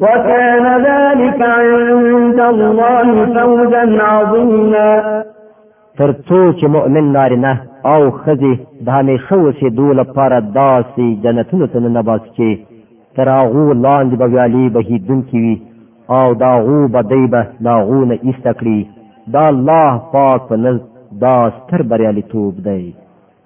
وكان ذلك عند الله فوزا عظيما تر څو چې مؤمن نارینه او ښځې د همیشه اوسېدو لپاره داسې جنتونو ته ننباسي چې تر هغو لاندې به ویالې بهیدونکې وي او د هغو بدۍ به د هغو نه ایسته کړي دا الله پاک په نزد دا ستر بریالیتوب دی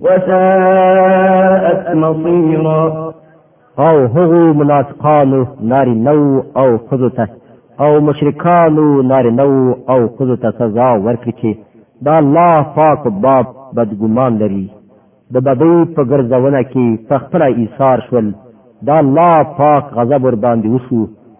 وساءت مصيرا او هغو منافقانو ناری نو او خذو ته او مشرکانو ناری نو او خذو ته سزا ورکړي چې دا الله پاک باب بدګمان لري د بدی په ګرځونه کې په خپل ایثار شول دا الله پاک غضب ور باندې وشو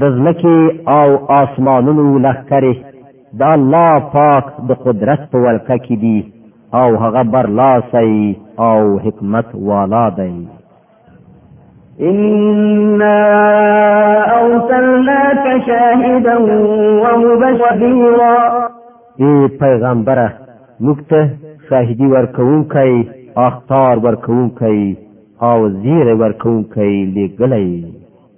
د ځمکې او آسمانونو لښکرې د الله پاک د قدرت په ولکه کې دي او هغه برلاسی او حکمت والا دی إنا أرسلناك شاهدا ومبشرا ای پیغمبره موږ ته شاهدی ورکوونکی اختار ورکوونکی او زیر ورکوونکی لګلې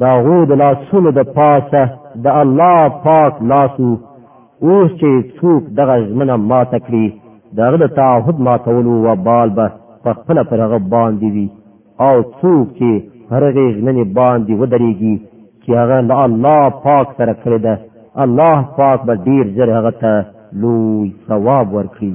د هغو د لاسونو د پاسه د الله پاک لاسو اوس چې څوک دغه ژمنه ماته کړي د هغه د تعهد ماتولو وبال به په خپله پر هغه باندې وي او څوک چې پر هغې ژمنې باندې ودرېږي چې هغه له الله پاک سره کړې ده الله پاک به ډېر ژر هغه ته لوی ثواب ورکړي